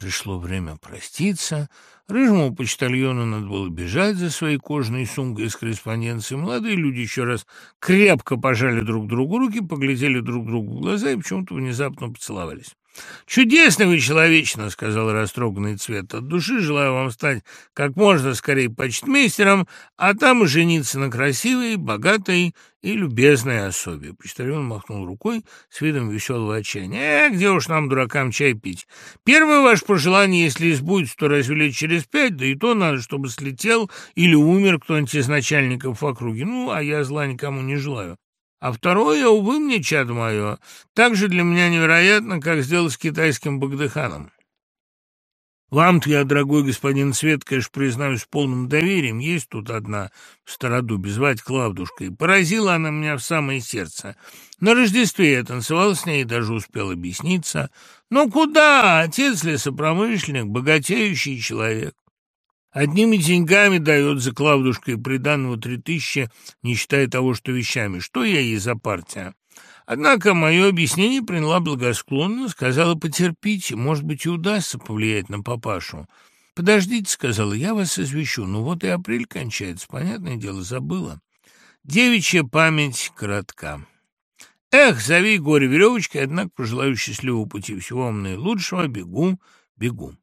Пришло время проститься. Рыжему почтальону надо было бежать за своей кожаной сумкой с корреспонденцией. Молодые люди еще раз крепко пожали друг другу руки, поглядели друг другу в глаза и почему-то внезапно поцеловались. «Чудесно вы человечно», — сказал растроганный цвет. «От души желаю вам стать как можно скорее почтмейстером, а там и жениться на красивой, богатой и любезной особе». Почтальон махнул рукой с видом веселого отчаяния. «Э, где уж нам, дуракам, чай пить? Первое ваше пожелание, если избудется, то разве через пять, да и то надо, чтобы слетел или умер кто-нибудь из начальников в округе. Ну, а я зла никому не желаю. А второе, увы мне, чадо мое, так же для меня невероятно, как сделать с китайским Багдыханом. Вам-то я, дорогой господин Свет, конечно, признаюсь, полным доверием. Есть тут одна в Стародубе, звать Клавдушкой. Поразила она меня в самое сердце. На Рождестве я танцевал с ней и даже успел объясниться. Но куда? Отец лесопромышленник, богатеющий человек. Одними деньгами дает за Клавдушкой приданного три тысячи, не считая того, что вещами. Что я ей за партия? Однако мое объяснение приняла благосклонно, сказала потерпите, может быть, и удастся повлиять на папашу. «Подождите», — сказала, — «я вас извещу. Ну вот и апрель кончается, понятное дело, забыла». Девичья память коротка. Эх, зови горе веревочкой, однако пожелаю счастливого пути всего вам наилучшего, бегу, бегу.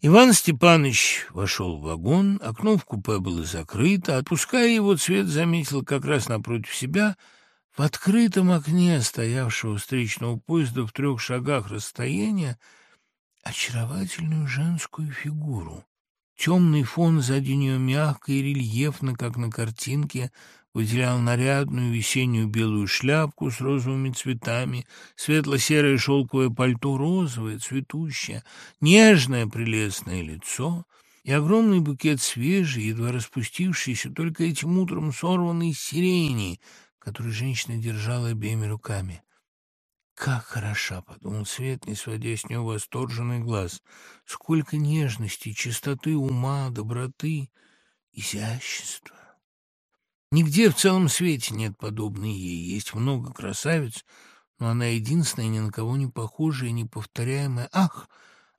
Иван Степанович вошел в вагон, окно в купе было закрыто. Отпуская его, Цвет заметил как раз напротив себя, в открытом окне стоявшего встречного поезда в трех шагах расстояния, очаровательную женскую фигуру. Темный фон сзади нее мягко и рельефно, как на картинке, выделял нарядную весеннюю белую шляпку с розовыми цветами, светло-серое шелковое пальто розовое, цветущее, нежное прелестное лицо и огромный букет свежий, едва распустившийся только этим утром сорванной сирени, который женщина держала обеими руками. «Как хороша!» — подумал Свет, не сводя с него восторженный глаз. «Сколько нежности, чистоты ума, доброты, изящества!» Нигде в целом свете нет подобной ей. Есть много красавиц, но она единственная, ни на кого не похожая, неповторяемая. Ах,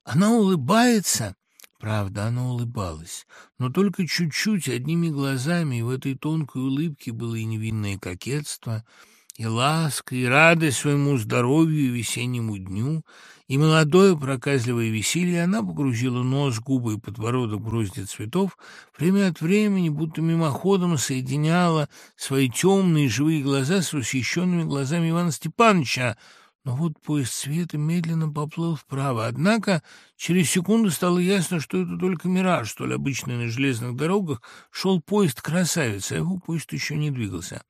она улыбается! Правда, она улыбалась, но только чуть-чуть, одними глазами, и в этой тонкой улыбке было и невинное кокетство — и ласка, и радость своему здоровью и весеннему дню, и молодое проказливое веселье, она погрузила нос, губы и подбородок в грозди цветов, время от времени, будто мимоходом соединяла свои темные живые глаза с восхищенными глазами Ивана Степановича, но вот поезд света медленно поплыл вправо. Однако через секунду стало ясно, что это только мираж, что ли обычный на железных дорогах шел поезд красавица, а его поезд еще не двигался.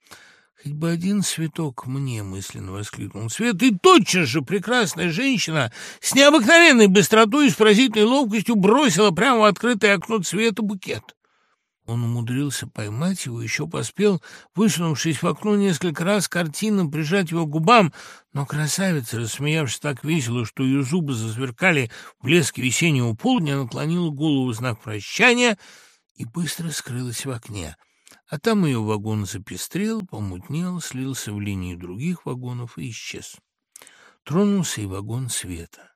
«Хоть бы один цветок мне!» — мысленно воскликнул Свет. И тотчас же прекрасная женщина с необыкновенной быстротой и с поразительной ловкостью бросила прямо в открытое окно цвета букет. Он умудрился поймать его, еще поспел, высунувшись в окно несколько раз, картинно прижать его к губам, но красавица, рассмеявшись так весело, что ее зубы засверкали в блеске весеннего полдня, наклонила голову в знак прощания и быстро скрылась в окне. А там ее вагон запестрел, помутнел, слился в линии других вагонов и исчез. Тронулся и вагон света.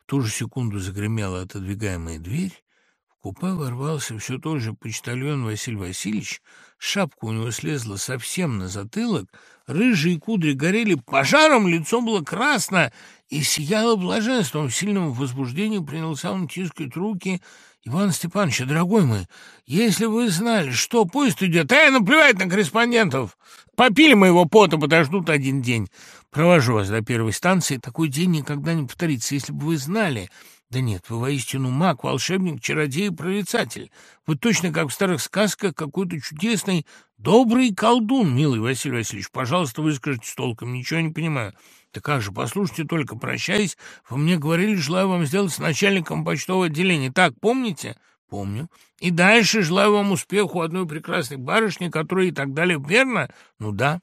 В ту же секунду загремела отодвигаемая дверь. В купе ворвался все тот же почтальон Василий Васильевич. Шапка у него слезла совсем на затылок, рыжие кудри горели пожаром, лицо было красно и сияло блаженством. В сильном возбуждении принялся он тискать руки Иван Степанович, дорогой мой, если вы знали, что поезд идет, а я наплевать на корреспондентов. Попили моего пота, подождут один день. Провожу вас до первой станции. Такой день никогда не повторится, если бы вы знали. Да нет, вы воистину маг, волшебник, чародей прорицатель. Вы точно, как в старых сказках, какой-то чудесный, добрый колдун, милый Василий Васильевич. Пожалуйста, выскажите с толком, ничего не понимаю. Да как же, послушайте только, прощаясь, вы мне говорили, желаю вам сделать начальником почтового отделения. Так, помните? Помню. И дальше желаю вам успеху одной прекрасной барышни, которая и так далее. Верно? Ну да.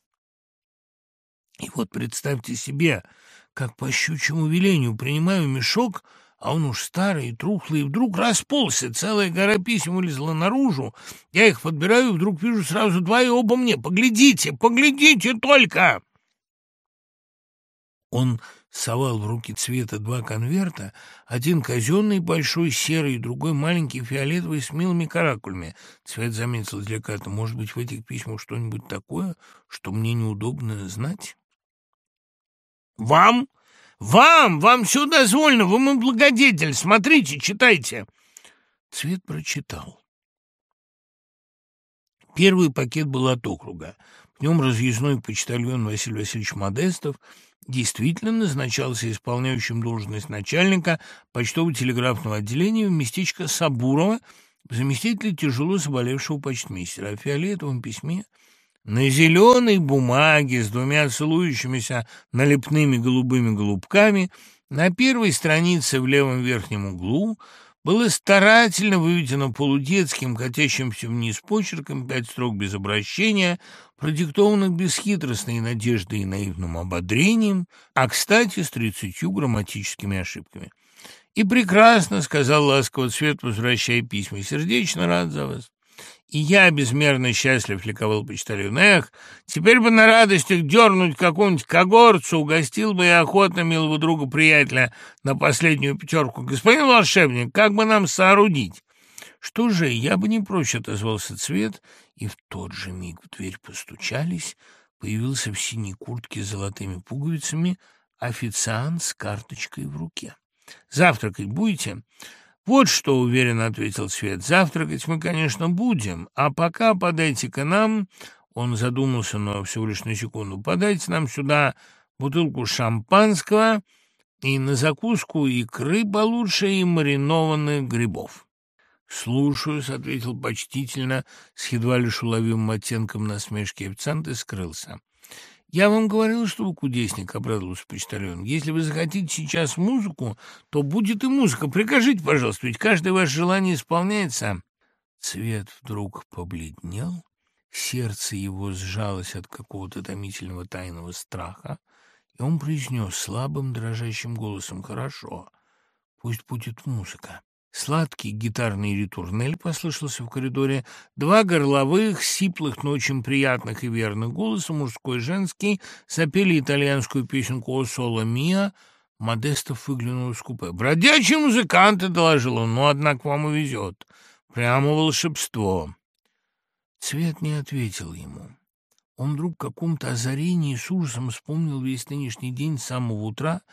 И вот представьте себе, как по щучьему велению принимаю мешок, а он уж старый и трухлый, и вдруг расползся, целая гора писем вылезла наружу. Я их подбираю, и вдруг вижу сразу два, и оба мне. Поглядите, поглядите только!» Он совал в руки цвета два конверта, один казенный большой серый, другой маленький фиолетовый с милыми каракулями. Цвет заметил деликатно, может быть, в этих письмах что-нибудь такое, что мне неудобно знать? «Вам? Вам! Вам все дозволено! Вы мой благодетель! Смотрите, читайте!» Цвет прочитал. Первый пакет был от округа. В нем разъездной почтальон Василий Васильевич Модестов действительно назначался исполняющим должность начальника почтово-телеграфного отделения в местечко Сабурова, заместителя тяжело заболевшего почтмейстера. О фиолетовом письме на зеленой бумаге с двумя целующимися налепными голубыми голубками на первой странице в левом верхнем углу было старательно выведено полудетским, катящимся вниз почерком, пять строк без обращения, продиктованных бесхитростной надеждой и наивным ободрением, а, кстати, с тридцатью грамматическими ошибками. «И прекрасно», — сказал ласково цвет, возвращая письма, — «сердечно рад за вас». И я безмерно счастлив, ликовал почтальон. Эх, теперь бы на радостях дернуть какую-нибудь когорцу, угостил бы я охотно милого друга-приятеля на последнюю пятерку. Господин волшебник, как бы нам соорудить? Что же, я бы не прочь, отозвался Цвет, и в тот же миг в дверь постучались, появился в синей куртке с золотыми пуговицами официант с карточкой в руке. «Завтракать будете?» «Вот что, — уверенно ответил Свет, — завтракать мы, конечно, будем, а пока подайте-ка нам...» Он задумался, но всего лишь на секунду. «Подайте нам сюда бутылку шампанского и на закуску икры получше и маринованных грибов». «Слушаюсь», — ответил почтительно, с едва лишь уловимым оттенком насмешки официант и скрылся. «Я вам говорил, что вы кудесник», — обрадовался почтальон. «Если вы захотите сейчас музыку, то будет и музыка. Прикажите, пожалуйста, ведь каждое ваше желание исполняется». Цвет вдруг побледнел, сердце его сжалось от какого-то томительного тайного страха, и он произнес слабым дрожащим голосом «Хорошо, пусть будет музыка». Сладкий гитарный ритурнель послышался в коридоре. Два горловых, сиплых, но очень приятных и верных голоса, мужской и женский, запели итальянскую песенку «О соло миа». Модестов выглянул из купе. «Бродячие музыканты!» — доложил он. «Ну, однако, вам увезет. Прямо волшебство!» Цвет не ответил ему. Он вдруг в каком-то озарении с ужасом вспомнил весь нынешний день с самого утра.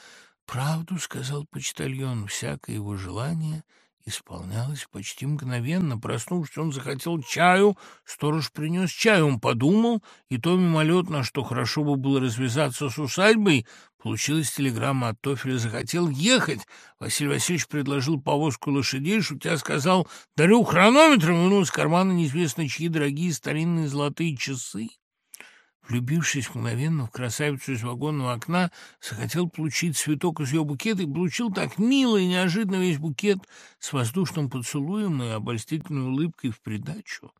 «Правду, — сказал почтальон, — всякое его желание — исполнялось почти мгновенно. Проснувшись, он захотел чаю, сторож принес чай, он подумал, и то мимолетно, что хорошо бы было развязаться с усадьбой, получилась телеграмма от Тофеля, захотел ехать. Василий Васильевич предложил повозку лошадей, шутя сказал «дарю хронометром», вынул из кармана неизвестно чьи дорогие старинные золотые часы. Влюбившись мгновенно в красавицу из вагонного окна, захотел получить цветок из ее букета и получил так мило и неожиданно весь букет с воздушным поцелуем и обольстительной улыбкой в придачу.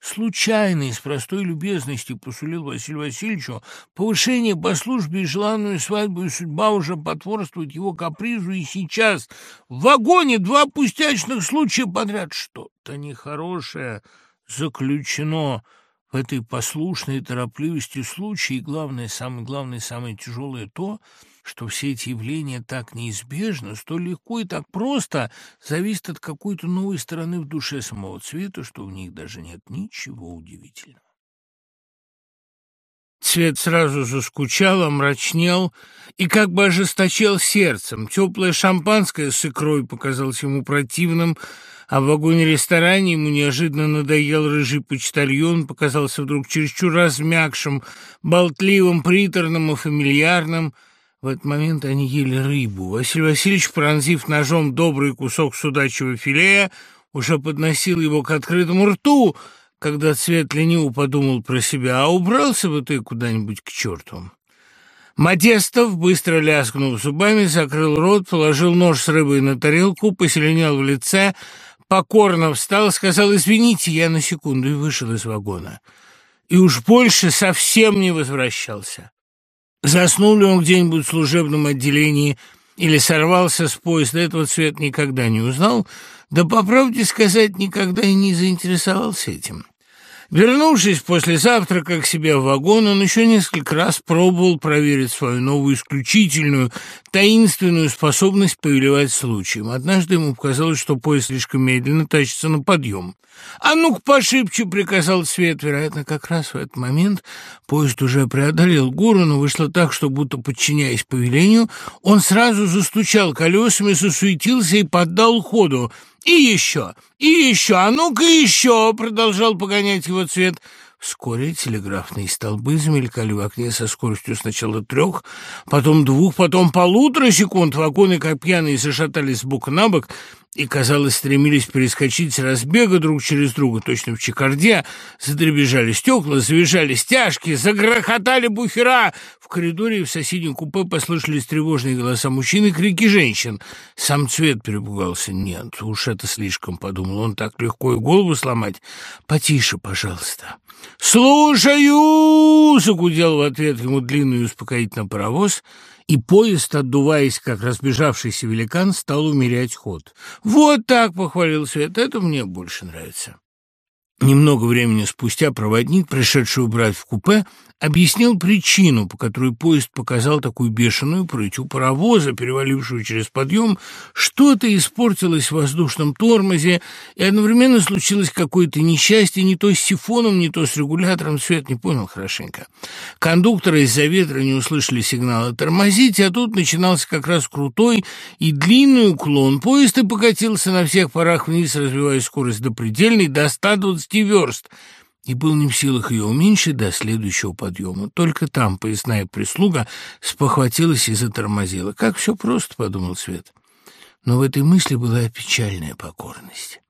Случайно из простой любезности посулил Василию Васильевичу повышение по службе и желанную свадьбу, и судьба уже потворствует его капризу, и сейчас в вагоне два пустячных случая подряд что-то нехорошее заключено в этой послушной торопливости случая, главное, самое главное, самое тяжелое то, что все эти явления так неизбежно, столь легко и так просто зависят от какой-то новой стороны в душе самого цвета, что в них даже нет ничего удивительного. Цвет сразу заскучал, омрачнел и как бы ожесточел сердцем. Теплое шампанское с икрой показалось ему противным, а в вагоне-ресторане ему неожиданно надоел рыжий почтальон, показался вдруг чересчур размягшим, болтливым, приторным и фамильярным. В этот момент они ели рыбу. Василий Васильевич, пронзив ножом добрый кусок судачьего филея, уже подносил его к открытому рту, когда Цвет лениво подумал про себя, а убрался бы ты куда-нибудь к черту. Модестов, быстро лязгнул зубами, закрыл рот, положил нож с рыбой на тарелку, поселенел в лице, покорно встал, сказал «Извините, я на секунду» и вышел из вагона. И уж больше совсем не возвращался. Заснул ли он где-нибудь в служебном отделении или сорвался с поезда, этого цвет никогда не узнал, да, по правде сказать, никогда и не заинтересовался этим. Вернувшись после завтрака к себе в вагон, он еще несколько раз пробовал проверить свою новую исключительную, таинственную способность повелевать случаем. Однажды ему показалось, что поезд слишком медленно тащится на подъем. «А ну-ка пошибче!» — приказал Свет. Вероятно, как раз в этот момент поезд уже преодолел гору, но вышло так, что, будто подчиняясь повелению, он сразу застучал колесами, засуетился и поддал ходу — «И еще! И еще! А ну-ка еще!» — продолжал погонять его цвет. Вскоре телеграфные столбы замелькали в окне со скоростью сначала трех, потом двух, потом полутора секунд. Вагоны, как пьяные, зашатались с бока на бок, и, казалось, стремились перескочить с разбега друг через друга, точно в чекарде. Задребежали стекла, завизжали стяжки, загрохотали буфера. В коридоре и в соседнем купе послышались тревожные голоса мужчин и крики женщин. Сам цвет перепугался. «Нет, уж это слишком», — подумал он, — «так легко и голову сломать. Потише, пожалуйста». «Слушаю!» — загудел в ответ ему длинный успокоительный паровоз — и поезд, отдуваясь, как разбежавшийся великан, стал умерять ход. «Вот так!» — похвалил Свет. «Это мне больше нравится». Немного времени спустя проводник, пришедший убрать в купе, объяснил причину, по которой поезд показал такую бешеную прыть у паровоза, перевалившего через подъем, что-то испортилось в воздушном тормозе, и одновременно случилось какое-то несчастье не то с сифоном, не то с регулятором, Свет не понял хорошенько. Кондукторы из-за ветра не услышали сигнала тормозить, а тут начинался как раз крутой и длинный уклон. Поезд и покатился на всех парах вниз, развивая скорость до предельной, до 120 верст — и был не в силах ее уменьшить до следующего подъема. Только там поясная прислуга спохватилась и затормозила. «Как все просто», — подумал Свет. Но в этой мысли была печальная покорность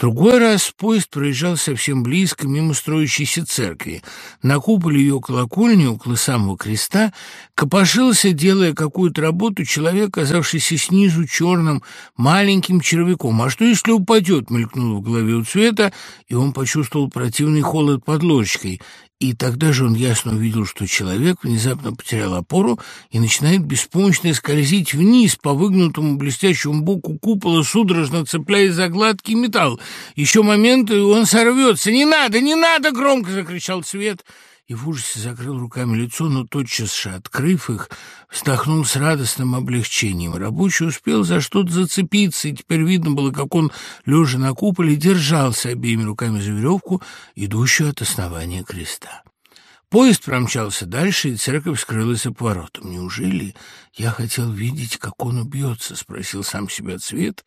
другой раз поезд проезжал совсем близко, мимо строящейся церкви. На куполе ее колокольни, около самого креста, копошился, делая какую-то работу, человек, оказавшийся снизу черным маленьким червяком. «А что, если упадет?» — мелькнуло в голове у цвета, и он почувствовал противный холод под ложечкой. И тогда же он ясно увидел, что человек внезапно потерял опору и начинает беспомощно скользить вниз по выгнутому блестящему боку купола, судорожно цепляясь за гладкий металл. Еще момент, и он сорвется. «Не надо, не надо!» — громко закричал Свет и в ужасе закрыл руками лицо, но тотчас же, открыв их, вздохнул с радостным облегчением. Рабочий успел за что-то зацепиться, и теперь видно было, как он, лежа на куполе, держался обеими руками за веревку, идущую от основания креста. Поезд промчался дальше, и церковь скрылась за поворотом. «Неужели я хотел видеть, как он убьется?» — спросил сам себя Цвет,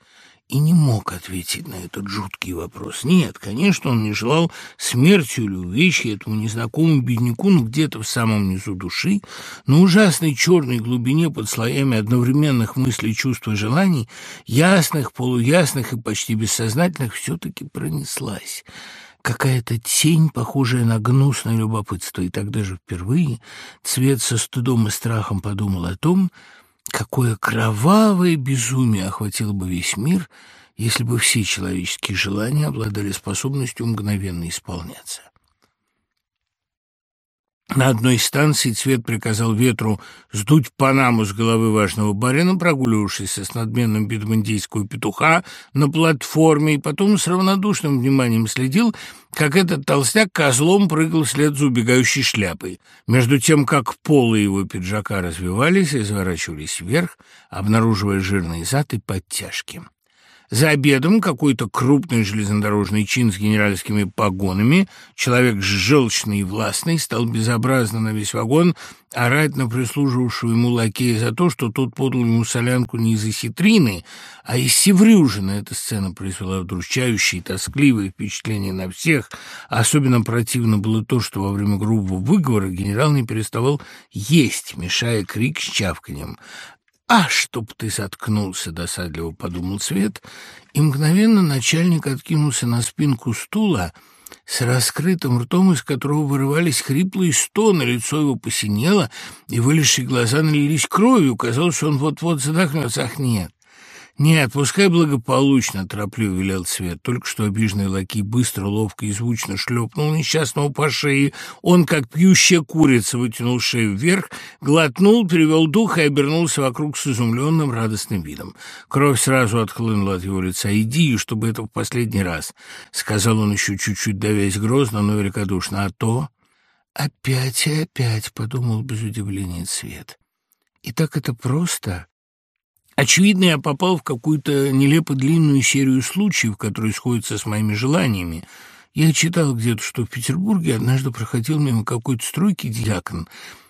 и не мог ответить на этот жуткий вопрос. Нет, конечно, он не желал смертью или увечья этому незнакомому бедняку, но где-то в самом низу души, на ужасной черной глубине под слоями одновременных мыслей, чувств и желаний, ясных, полуясных и почти бессознательных, все-таки пронеслась какая-то тень, похожая на гнусное любопытство, и тогда же впервые цвет со стыдом и страхом подумал о том, Какое кровавое безумие охватило бы весь мир, если бы все человеческие желания обладали способностью мгновенно исполняться. На одной станции Цвет приказал ветру сдуть панаму с головы важного барина, прогуливавшегося с надменным видом индейского петуха на платформе, и потом с равнодушным вниманием следил, как этот толстяк козлом прыгал вслед за убегающей шляпой. Между тем, как полы его пиджака развивались и заворачивались вверх, обнаруживая жирные зад и подтяжки. За обедом какой-то крупный железнодорожный чин с генеральскими погонами, человек желчный и властный, стал безобразно на весь вагон орать на прислуживавшего ему лакея за то, что тот подал ему солянку не из осетрины, а из севрюжины. Эта сцена произвела удручающее и тоскливое впечатление на всех. Особенно противно было то, что во время грубого выговора генерал не переставал есть, мешая крик с чавканьем. «А, чтоб ты заткнулся!» — досадливо подумал Свет, и мгновенно начальник откинулся на спинку стула с раскрытым ртом, из которого вырывались хриплые стоны, лицо его посинело, и вылезшие глаза налились кровью. Казалось, он вот-вот задохнется. Ах, нет! «Нет, пускай благополучно», — торопливо велел Цвет. Только что обиженный лакей быстро, ловко и звучно шлепнул несчастного по шее. Он, как пьющая курица, вытянул шею вверх, глотнул, перевел дух и обернулся вокруг с изумленным радостным видом. Кровь сразу отхлынула от его лица. «Иди, чтобы это в последний раз», — сказал он еще чуть-чуть, давясь грозно, но великодушно. «А то...» «Опять и опять», — подумал без удивления Цвет. «И так это просто...» Очевидно, я попал в какую-то нелепо длинную серию случаев, которые сходятся с моими желаниями. Я читал где-то, что в Петербурге однажды проходил мимо какой-то стройки дьякон,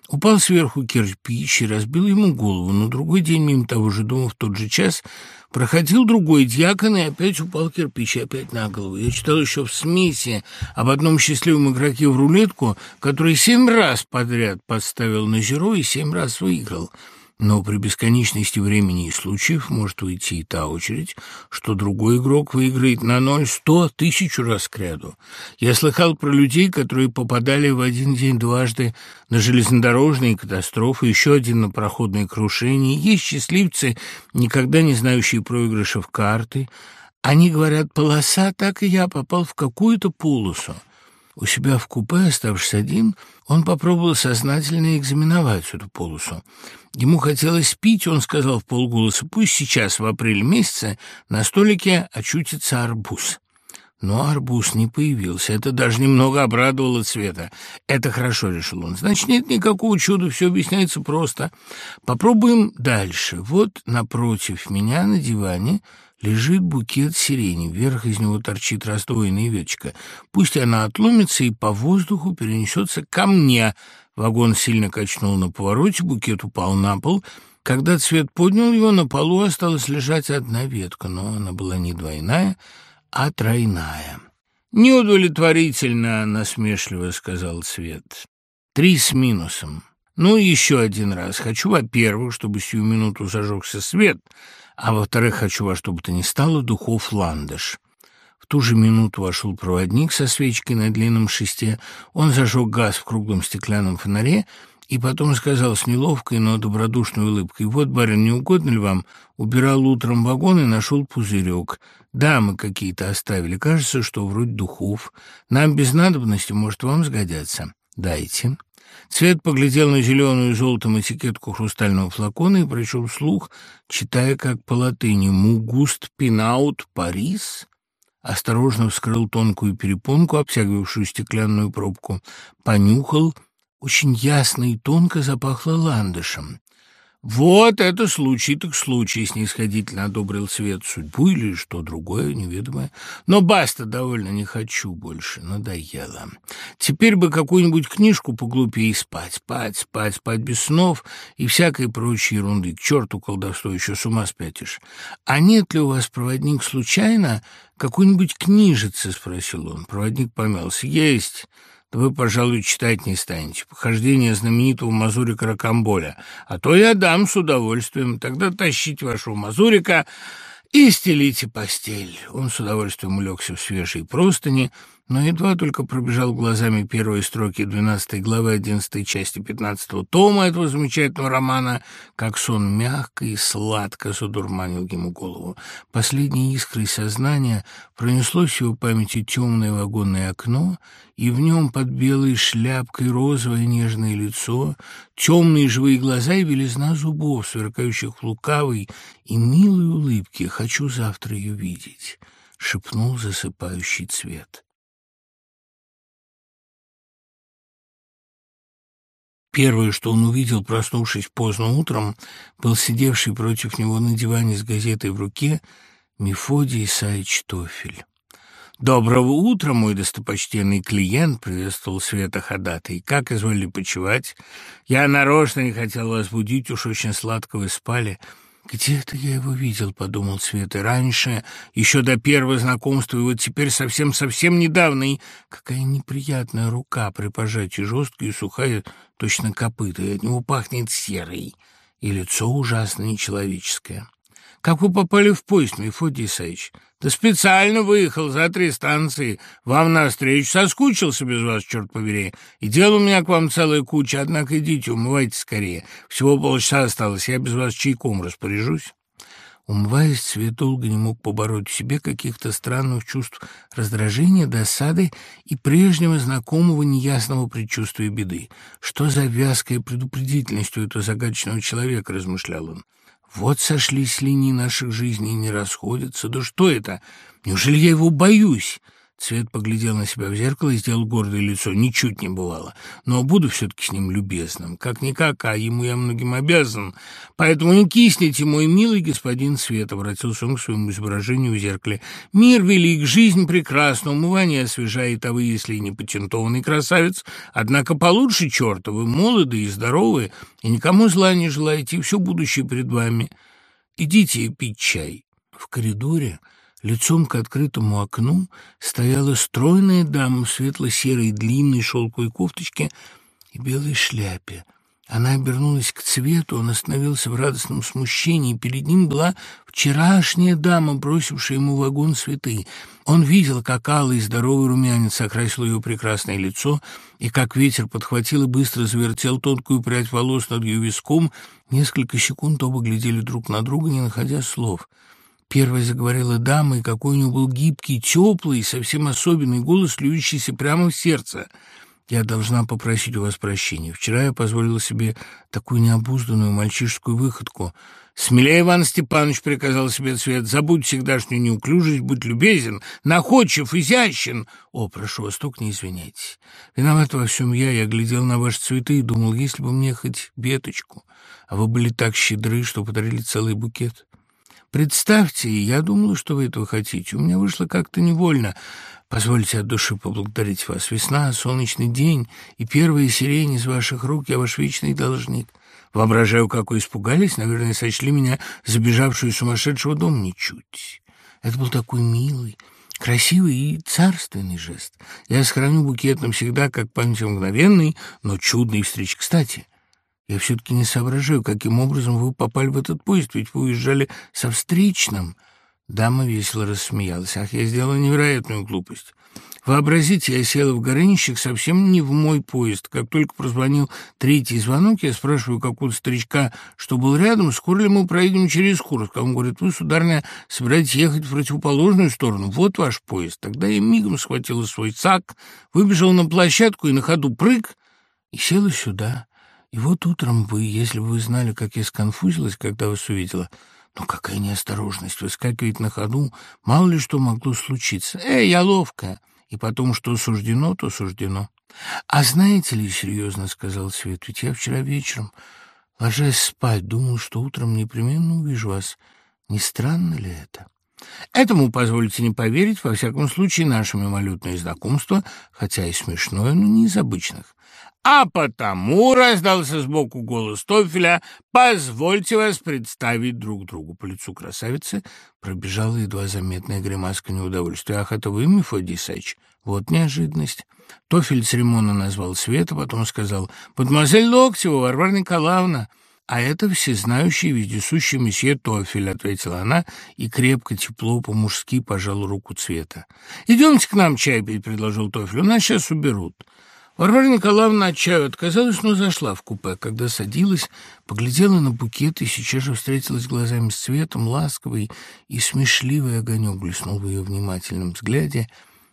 упал сверху кирпич и разбил ему голову. На другой день мимо того же дома в тот же час проходил другой дьякон, и опять упал кирпич, и опять на голову. Я читал еще в смеси об одном счастливом игроке в рулетку, который семь раз подряд подставил на зеро и семь раз выиграл. Но при бесконечности времени и случаев может уйти и та очередь, что другой игрок выиграет на ноль сто тысячу раз к ряду. Я слыхал про людей, которые попадали в один день дважды на железнодорожные катастрофы, еще один на проходные крушения. Есть счастливцы, никогда не знающие проигрышев карты. Они говорят, полоса, так и я попал в какую-то полосу. У себя в купе, оставшись один, он попробовал сознательно экзаменовать эту полосу. Ему хотелось пить, он сказал в полголоса, пусть сейчас, в апреле месяце, на столике очутится арбуз. Но арбуз не появился. Это даже немного обрадовало Цвета. Это хорошо, решил он. Значит, нет никакого чуда, все объясняется просто. Попробуем дальше. Вот напротив меня на диване лежит букет сирени. Вверх из него торчит раздвоенная веточка. Пусть она отломится и по воздуху перенесется ко мне. Вагон сильно качнул на повороте, букет упал на пол. Когда цвет поднял его, на полу осталась лежать одна ветка, но она была не двойная, а тройная. «Неудовлетворительно», — насмешливо сказал Цвет. «Три с минусом. Ну, еще один раз. Хочу, во-первых, чтобы сию минуту зажегся свет, а во-вторых, хочу во что бы то ни стало духов ландыш». В ту же минуту вошел проводник со свечкой на длинном шесте. Он зажег газ в круглом стеклянном фонаре и потом сказал с неловкой, но добродушной улыбкой, «Вот, барин, не угодно ли вам? Убирал утром вагон и нашел пузырек. Дамы какие-то оставили. Кажется, что вроде духов. Нам без надобности, может, вам сгодятся. Дайте». Цвет поглядел на зеленую и золотом этикетку хрустального флакона и прочел вслух, читая как по латыни «Мугуст пинаут Парис». Осторожно вскрыл тонкую перепонку, обтягивавшую стеклянную пробку, понюхал, очень ясно и тонко запахло ландышем. «Вот это случай так случай!» — снисходительно одобрил свет судьбу или что другое, неведомое. «Но баста, довольно не хочу больше, надоело. Теперь бы какую-нибудь книжку поглупее спать, спать, спать, спать без снов и всякой прочей ерунды. К черту колдовство, еще с ума спятишь. А нет ли у вас, проводник, случайно какой-нибудь книжицы?» — спросил он. Проводник помялся. «Есть» то вы, пожалуй, читать не станете. Похождение знаменитого Мазурика Ракамболя. А то я дам с удовольствием. Тогда тащите вашего Мазурика и стелите постель». Он с удовольствием улегся в свежие простыни, но едва только пробежал глазами первые строки двенадцатой главы одиннадцатой части пятнадцатого тома этого замечательного романа, как сон мягко и сладко задурманил ему голову. Последней искрой сознания пронеслось в его памяти темное вагонное окно, и в нем под белой шляпкой розовое нежное лицо, темные живые глаза и белизна зубов, сверкающих в лукавой и милой улыбке. «Хочу завтра ее видеть», — шепнул засыпающий цвет. Первое, что он увидел, проснувшись поздно утром, был сидевший против него на диване с газетой в руке Мефодий Исаич Тофель. «Доброго утра, мой достопочтенный клиент!» — приветствовал Света ходатай. «Как изволили почевать? Я нарочно не хотел вас будить, уж очень сладко вы спали». «Где-то я его видел», — подумал Свет, — раньше, еще до первого знакомства, и вот теперь совсем-совсем недавно, и какая неприятная рука при пожатии жесткая и сухая, точно копыта, и от него пахнет серой, и лицо ужасно нечеловеческое. «Как вы попали в поезд, Мефодий Исаевич?» «Да специально выехал за три станции. Вам навстречу соскучился без вас, черт побери. И дел у меня к вам целая куча, однако идите, умывайтесь скорее. Всего полчаса осталось, я без вас чайком распоряжусь». Умываясь, Цвет долго не мог побороть в себе каких-то странных чувств раздражения, досады и прежнего знакомого неясного предчувствия беды. Что за вязкая предупредительность у этого загадочного человека, размышлял он. Вот сошлись линии наших жизней и не расходятся. Да что это? Неужели я его боюсь? Цвет поглядел на себя в зеркало и сделал гордое лицо. Ничуть не бывало. Но буду все-таки с ним любезным. Как-никак, а ему я многим обязан. Поэтому не кисните, мой милый господин Свет, обратился он к своему изображению в зеркале. Мир велик, жизнь прекрасна, умывание освежает, а вы, если и не патентованный красавец, однако получше черта, вы молоды и здоровы, и никому зла не желаете, и все будущее пред вами. Идите пить чай. В коридоре Лицом к открытому окну стояла стройная дама в светло-серой длинной шелковой кофточке и белой шляпе. Она обернулась к цвету, он остановился в радостном смущении. Перед ним была вчерашняя дама, бросившая ему вагон цветы. Он видел, как алый здоровый румянец окрасил ее прекрасное лицо, и как ветер подхватил и быстро завертел тонкую прядь волос над ее виском. Несколько секунд оба глядели друг на друга, не находя слов — Первой заговорила дама, и какой у нее был гибкий, теплый, совсем особенный голос, льющийся прямо в сердце. «Я должна попросить у вас прощения. Вчера я позволила себе такую необузданную мальчишескую выходку. «Смелее, Иван Степанович», — приказал себе Цвет, — «забудь всегдашнюю неуклюжесть, будь любезен, находчив, изящен». «О, прошу вас, только не извиняйтесь. Виноват во всем я, я глядел на ваши цветы и думал, если бы мне хоть веточку, а вы были так щедры, что подарили целый букет». Представьте, я думала, что вы этого хотите. У меня вышло как-то невольно. Позвольте от души поблагодарить вас. Весна, солнечный день и первая сирень из ваших рук. Я ваш вечный должник. Воображаю, как вы испугались. Наверное, сочли меня забежавшую из сумасшедшего дома. Ничуть. Это был такой милый, красивый и царственный жест. Я сохраню букет навсегда, как память мгновенной, но чудной встречи. Кстати, я все-таки не соображаю, каким образом вы попали в этот поезд, ведь вы уезжали со встречным. Дама весело рассмеялась. Ах, я сделала невероятную глупость. Вообразите, я села в Горынищик совсем не в мой поезд. Как только прозвонил третий звонок, я спрашиваю какого-то старичка, что был рядом, скоро ли мы проедем через Курск. Он говорит, вы, сударня, собираетесь ехать в противоположную сторону. Вот ваш поезд. Тогда я мигом схватила свой сак, выбежала на площадку и на ходу прыг и села сюда. И вот утром вы, если бы вы знали, как я сконфузилась, когда вас увидела, ну какая неосторожность, выскакивать на ходу, мало ли что могло случиться. Эй, я ловкая. И потом, что суждено, то суждено. А знаете ли, серьезно сказал Свет, ведь я вчера вечером, ложась спать, думал, что утром непременно увижу вас. Не странно ли это? Этому позвольте не поверить, во всяком случае, наше мимолетное знакомство, хотя и смешное, но не из обычных. А потому, — раздался сбоку голос Тофеля, — позвольте вас представить друг другу. По лицу красавицы пробежала едва заметная гримаска неудовольствия. Ах, это вы, Мефодий Исаич? Вот неожиданность. Тофель церемонно назвал Света, потом сказал, «Мадемуазель Локтева, Варвара Николаевна». «А это всезнающий вездесущий месье Тофель», — ответила она и крепко, тепло, по-мужски пожал руку Цвета. «Идемте к нам чай пить», — предложил Тофель, — «у нас сейчас уберут». Варвара Николаевна от чаю отказалась, но зашла в купе. Когда садилась, поглядела на букет и сейчас же встретилась глазами с цветом, ласковый и смешливый огонек блеснул в ее внимательном взгляде,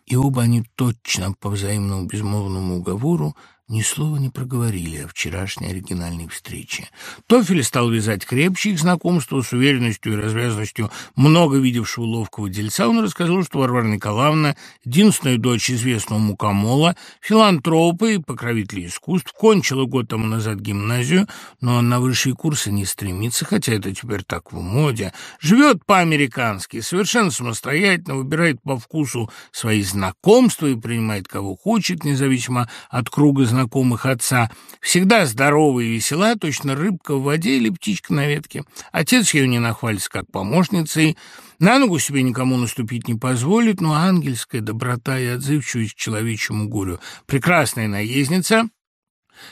и оба они точно по взаимному безмолвному уговору ни слова не проговорили о вчерашней оригинальной встрече. Тофель стал вязать крепче их знакомство с уверенностью и развязностью много видевшего ловкого дельца. Он рассказал, что Варвара Николаевна, единственная дочь известного мукомола, филантропа и покровителя искусств, кончила год тому назад гимназию, но на высшие курсы не стремится, хотя это теперь так в моде. Живет по-американски, совершенно самостоятельно, выбирает по вкусу свои знакомства и принимает кого хочет, независимо от круга знакомств знакомых отца. Всегда здоровая и весела, точно рыбка в воде или птичка на ветке. Отец ее не нахвалится как помощницей, на ногу себе никому наступить не позволит, но ангельская доброта и отзывчивость к человечьему горю. Прекрасная наездница,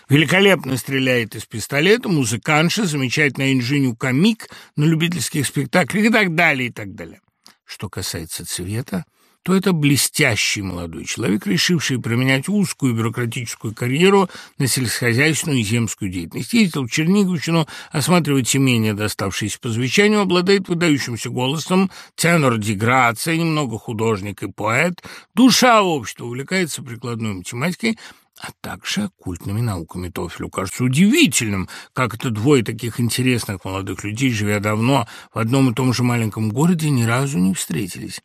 Великолепно стреляет из пистолета, музыкантша, замечательная инженю комик на любительских спектаклях и так далее, и так далее. Что касается цвета, то это блестящий молодой человек, решивший променять узкую бюрократическую карьеру на сельскохозяйственную и земскую деятельность. Ездил в Черниговщину осматривать имение, доставшееся по завещанию, обладает выдающимся голосом, тенор деграция, немного художник и поэт, душа общества, увлекается прикладной математикой, а также оккультными науками. Тофелю кажется удивительным, как это двое таких интересных молодых людей, живя давно в одном и том же маленьком городе, ни разу не встретились.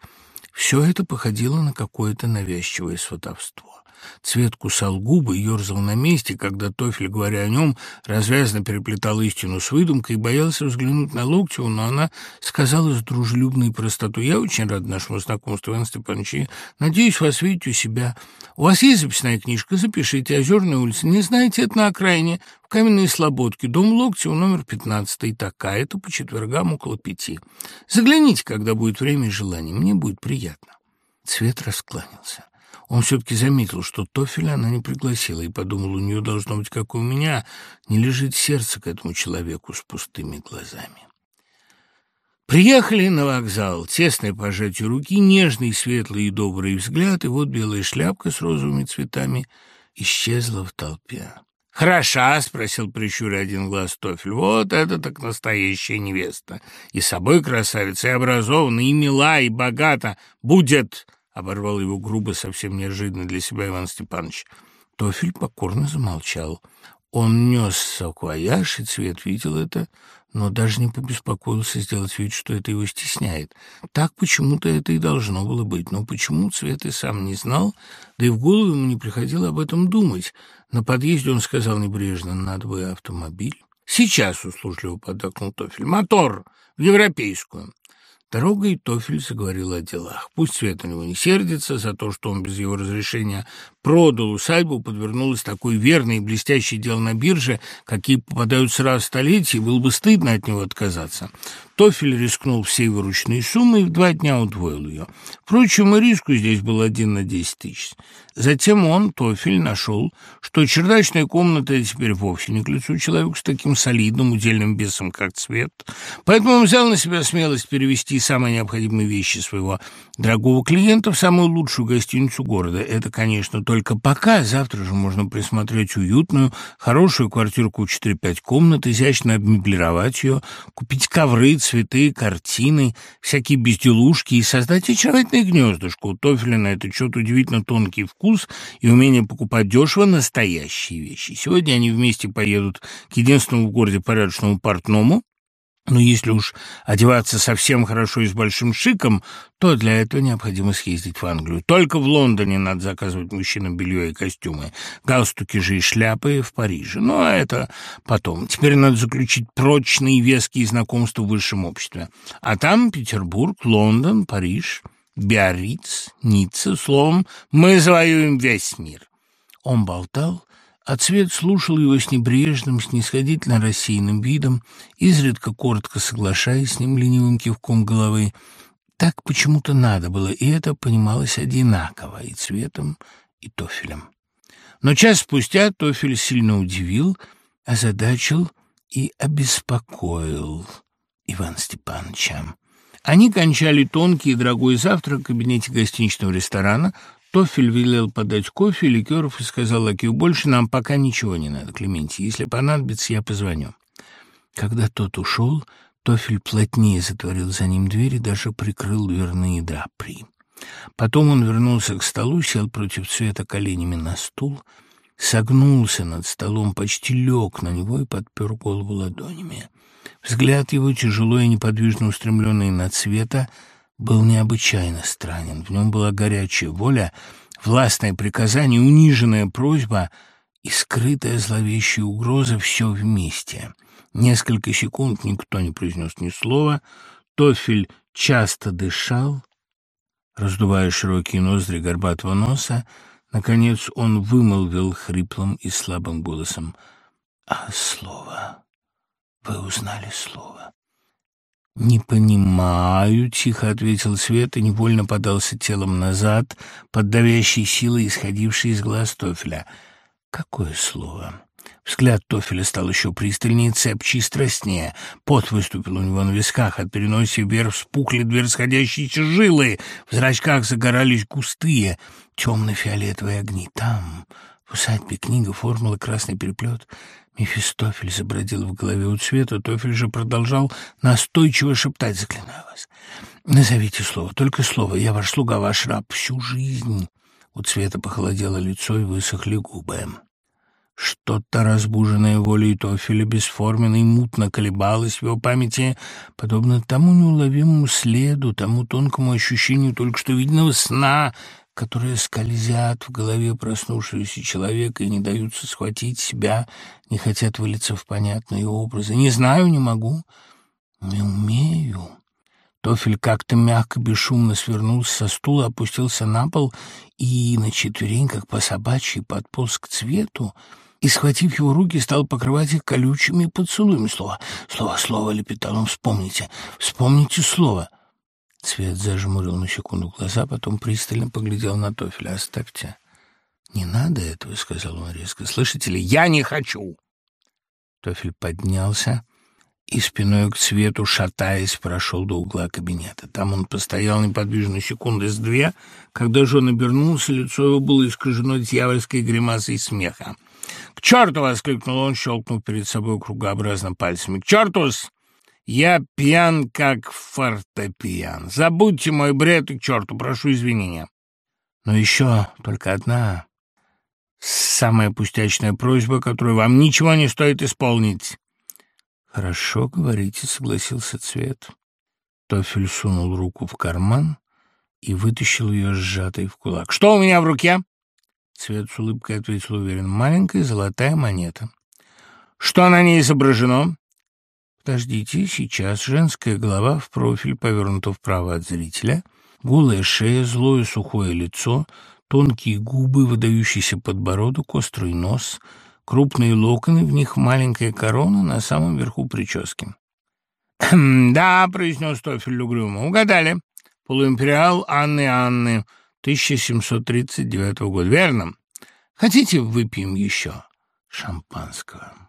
Все это походило на какое-то навязчивое сватовство. Цвет кусал губы и ерзал на месте, когда Тофель, говоря о нем, развязно переплетал истину с выдумкой и боялся взглянуть на Локтеву, но она сказала с дружелюбной простотой, «Я очень рад нашему знакомству, Иван Степанович, надеюсь вас видеть у себя. У вас есть записная книжка? Запишите. Озерная улица. Не знаете, это на окраине, в Каменной Слободке, дом Локтева, номер 15, такая-то, по четвергам около пяти. Загляните, когда будет время и желание, мне будет приятно». Цвет раскланялся. Он все-таки заметил, что Тофеля она не пригласила, и подумал, у нее должно быть, как у меня, не лежит сердце к этому человеку с пустыми глазами. Приехали на вокзал. Тесное пожатие руки, нежный, светлый и добрый взгляд, и вот белая шляпка с розовыми цветами исчезла в толпе. «Хороша?» — спросил прищуря один глаз Тофель. «Вот это так настоящая невеста. И собой красавица, и образована, и мила, и богата. Будет!» Оборвал его грубо, совсем неожиданно для себя Иван Степанович. Тофель покорно замолчал. Он нес саквояж, и Цвет видел это, но даже не побеспокоился сделать вид, что это его стесняет. Так почему-то это и должно было быть. Но почему Цвет и сам не знал, да и в голову ему не приходило об этом думать. На подъезде он сказал небрежно, надо бы автомобиль. «Сейчас», — услужливо подокнул Тофель, — «мотор в европейскую». Дорогой Тофель заговорил о делах. Пусть Свет на него не сердится за то, что он без его разрешения продал усадьбу, подвернулось такое верное и блестящее дело на бирже, какие попадаются раз в столетие, было бы стыдно от него отказаться. Тофель рискнул всей вырученной суммой и в два дня удвоил ее. Впрочем, и риску здесь был один на десять тысяч. Затем он, Тофель, нашел, что чердачная комната теперь вовсе не к лицу человеку с таким солидным удельным бесом, как цвет. Поэтому он взял на себя смелость перевести самые необходимые вещи своего дорогого клиента в самую лучшую гостиницу города. Это, конечно, только пока. Завтра же можно присмотреть уютную, хорошую квартирку в 4-5 комнат, изящно обмеблировать ее, купить ковры, цветы, картины, всякие безделушки и создать очаровательное гнездышко. У Тофеля на этот счет удивительно тонкий вкус и умение покупать дешево настоящие вещи. Сегодня они вместе поедут к единственному в городе порядочному портному, но если уж одеваться совсем хорошо и с большим шиком, то для этого необходимо съездить в Англию. Только в Лондоне надо заказывать мужчинам белье и костюмы, галстуки же и шляпы в Париже. Но это потом. Теперь надо заключить прочные веские знакомства в высшем обществе. А там Петербург, Лондон, Париж, Биарриц, Ницца. Словом, мы завоюем весь мир. Он болтал, а цвет слушал его с небрежным, снисходительно рассеянным видом, изредка коротко соглашаясь с ним ленивым кивком головы. Так почему-то надо было, и это понималось одинаково и цветом, и тофелем. Но час спустя тофель сильно удивил, озадачил и обеспокоил Иван Степановича. Они кончали тонкий и дорогой завтрак в кабинете гостиничного ресторана, Тофель велел подать кофе, ликеров и сказал Лакию, больше нам пока ничего не надо, Клементий. Если понадобится, я позвоню. Когда тот ушел, Тофель плотнее затворил за ним дверь и даже прикрыл дверные драпри. Потом он вернулся к столу, сел против цвета коленями на стул, согнулся над столом, почти лег на него и подпер голову ладонями. Взгляд его, тяжело и неподвижно устремленный на цвета, был необычайно странен. В нем была горячая воля, властное приказание, униженная просьба и скрытая зловещая угроза все вместе. Несколько секунд никто не произнес ни слова. Тофель часто дышал, раздувая широкие ноздри горбатого носа. Наконец он вымолвил хриплым и слабым голосом. «А слово? Вы узнали слово?» «Не понимаю», — тихо ответил Свет и невольно подался телом назад, под давящей силой, исходившей из глаз Тофеля. «Какое слово?» Взгляд Тофеля стал еще пристальнее, цепче и страстнее. Пот выступил у него на висках, от переносия вверх вспухли две расходящиеся жилы, в зрачках загорались густые темно-фиолетовые огни. Там, в усадьбе, книга, формула, красный переплет. Мефистофель забродил в голове у цвета, Тофель же продолжал настойчиво шептать, заклинаю вас. Назовите слово, только слово, я ваш слуга, ваш раб, всю жизнь. У цвета похолодело лицо и высохли губы. Что-то разбуженное волей Тофеля бесформенно и мутно колебалось в его памяти, подобно тому неуловимому следу, тому тонкому ощущению только что виденного сна, которые скользят в голове проснувшегося человека и не даются схватить себя, не хотят вылиться в понятные образы. Не знаю, не могу, не умею. Тофель как-то мягко, бесшумно свернулся со стула, опустился на пол и на четвереньках по собачьи подполз к цвету, и, схватив его руки, стал покрывать их колючими поцелуями. Слово, слово, слово, лепетал он, вспомните, вспомните слово. Цвет зажмурил на секунду глаза, потом пристально поглядел на Тофеля. «Оставьте». «Не надо этого», — сказал он резко. «Слышите ли, я не хочу!» Тофель поднялся и спиной к цвету, шатаясь, прошел до угла кабинета. Там он постоял неподвижно секунды с две. Когда же он обернулся, лицо его было искажено дьявольской гримасой смеха. «К черту!» — воскликнул он, щелкнув перед собой кругообразно пальцами. «К черту -с! Я пьян, как фортепиан. Забудьте мой бред и к черту, прошу извинения. Но еще только одна, самая пустячная просьба, которую вам ничего не стоит исполнить». «Хорошо, говорите», — согласился Цвет. Тофель сунул руку в карман и вытащил ее сжатой в кулак. «Что у меня в руке?» Цвет с улыбкой ответил уверенно. «Маленькая золотая монета». «Что на ней изображено?» «Подождите, сейчас женская голова в профиль повернута вправо от зрителя, голая шея, злое сухое лицо, тонкие губы, выдающийся подбородок, острый нос, крупные локоны, в них маленькая корона на самом верху прически». «Да», — произнес Тофель угрюмо, — «угадали. Полуимпериал Анны Анны». 1739 года. Верно? Хотите, выпьем еще шампанского?»